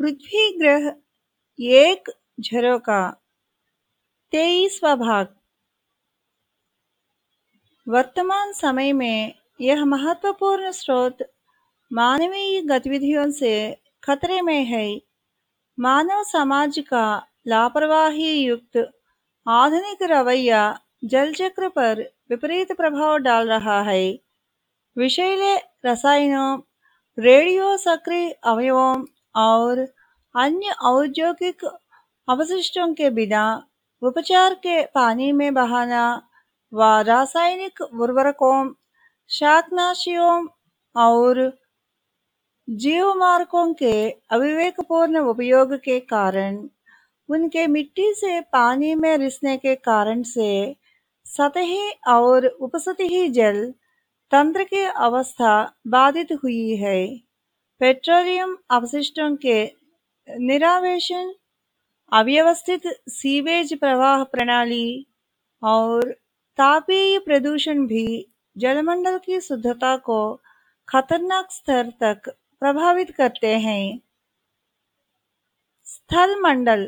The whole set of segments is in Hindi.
पृथ्वी ग्रह एक झरोका तेईसवा भाग। वर्तमान समय में यह महत्वपूर्ण स्रोत मानवीय गतिविधियों से खतरे में है। मानव समाज का लापरवाही युक्त आधुनिक रवैया जल चक्र पर विपरीत प्रभाव डाल रहा है। विषैले रसायनों, रेडियो सक्रिय अवयवों और अन्य औद्योगिक अवशिष्टों के बिना उपचार के पानी में बहाना व रासायनिक उर्वरकों, शाकनाशियों और जीवमार्कों के अविवेकपूर्ण उपयोग के कारण, उनके मिट्टी से पानी में रिसने के कारण से सतही और उपसतही जल तंत्र की अवस्था बाधित हुई है। पेट्रोलियम अवशिष्टों के निरावेशन अव्यवस्थित सीवेज प्रवाह प्रणाली और तापीय प्रदूषण भी जलमंडल की शुद्धता को खतरनाक स्तर तक प्रभावित करते हैं स्थल मंडल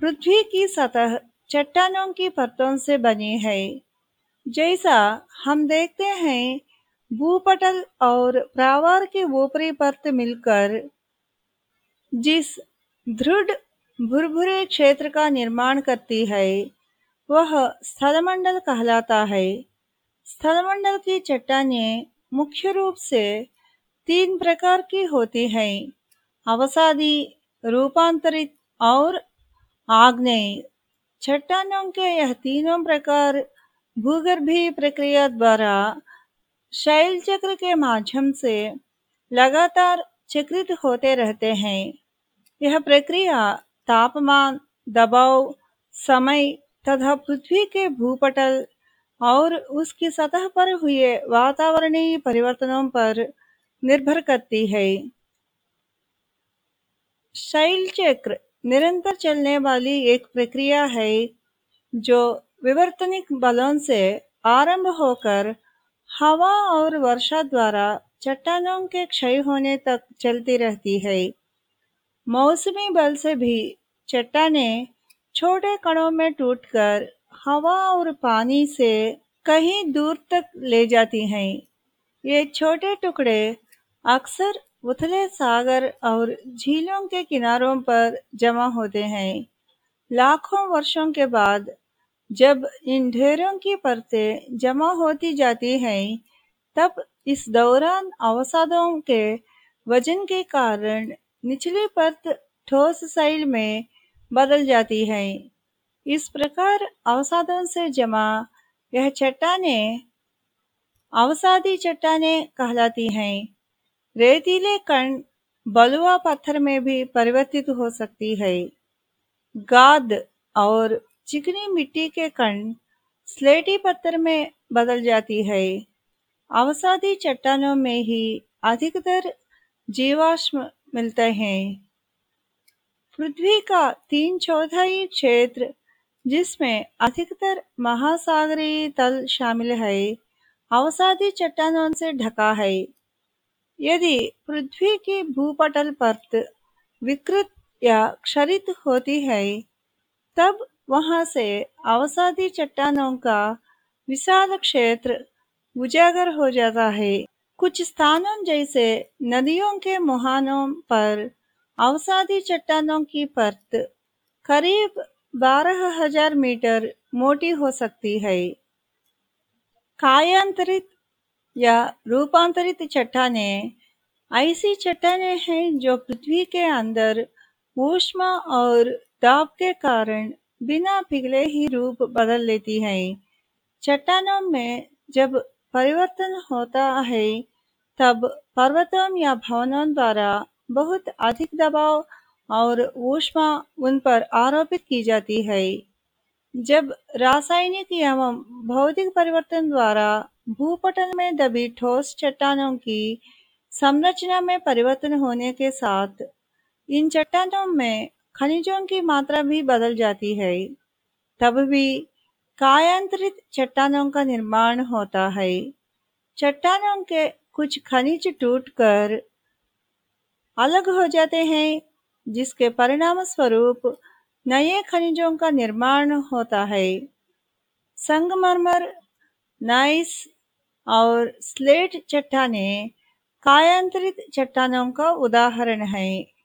पृथ्वी की सतह चट्टानों की परतों से बनी है जैसा हम देखते हैं भूपटल और प्रावार के ऊपरी परत मिलकर जिस दृढ़ भुरभुरे क्षेत्र का निर्माण करती है, वह स्थलमंडल कहलाता है। स्थलमंडल की चट्टानें मुख्य रूप से तीन प्रकार की होती हैं, अवसादी, रूपांतरित और आग्नेय। चट्टानों के यह तीनों प्रकार भूगर्भीय प्रक्रिया द्वारा शैल चक्र के माध्यम से लगातार चक्रित होते रहते हैं। यह प्रक्रिया तापमान, दबाव, समय तथा पृथ्वी के भूपटल और उसकी सतह पर हुए वातावरणीय परिवर्तनों पर निर्भर करती है। शैल चक्र निरंतर चलने वाली एक प्रक्रिया है जो विवर्तनिक बलों से आरंभ होकर हवा और वर्षा द्वारा चट्टानों के क्षय होने तक चलती रहती है। मौसमी बल से भी चट्टाने छोटे कणों में टूटकर हवा और पानी से कहीं दूर तक ले जाती हैं। ये छोटे टुकड़े अक्सर उथले सागर और झीलों के किनारों पर जमा होते हैं। लाखों वर्षों के बाद जब इन ढेरों की परतें जमा होती जाती हैं, तब इस दौरान अवसादों के वज़न के कारण निचली परत ठोस साइल में बदल जाती है। इस प्रकार अवसादों से जमा यह चट्टाने, अवसादी चट्टाने कहलाती हैं। रेतीले कण बलुआ पत्थर में भी परिवर्तित हो सकती है। गाद और चिकनी मिट्टी के कण स्लेटी पत्थर में बदल जाती है। अवसादी चट्टानों में ही अधिकतर जीवाश्म मिलते हैं। पृथ्वी का तीन चौथाई क्षेत्र, जिसमें अधिकतर महासागरीय तल शामिल है, अवसादी चट्टानों से ढका है। यदि पृथ्वी की भूपटल परत विकृत या क्षरित होती है, तब वहाँ से अवसादी चट्टानों का विशाल क्षेत्र उजागर हो जाता है। कुछ स्थानों जैसे नदियों के मुहानों पर अवसादी चट्टानों की परत करीब बारह हज़ार मीटर मोटी हो सकती है। कायांतरित या रूपांतरित चट्टाने ऐसी चट्टाने हैं जो पृथ्वी के अंदर ऊष्मा और दाब के कारण बिना पिघले ही रूप बदल लेती हैं। चट्टानों में जब परिवर्तन होता है, तब पर्वतों या भवनों द्वारा बहुत अधिक दबाव और ऊष्मा उन पर आरोपित की जाती है। जब रासायनिक एवं भौतिक परिवर्तन द्वारा भूपटल में दबी ठोस चट्टानों की संरचना में परिवर्तन होने के साथ, इन चट्टानों में खनिजों की मात्रा भी बदल जाती है। तब भी कायांतरित चट्टानों का निर्माण होता है। चट्टानों के कुछ खनिज टूटकर अलग हो जाते हैं, जिसके परिणाम स्वरूप नए खनिजों का निर्माण होता है। संगमरमर, नाइस और स्लेट चट्टाने कायांतरित चट्टानों का उदाहरण है।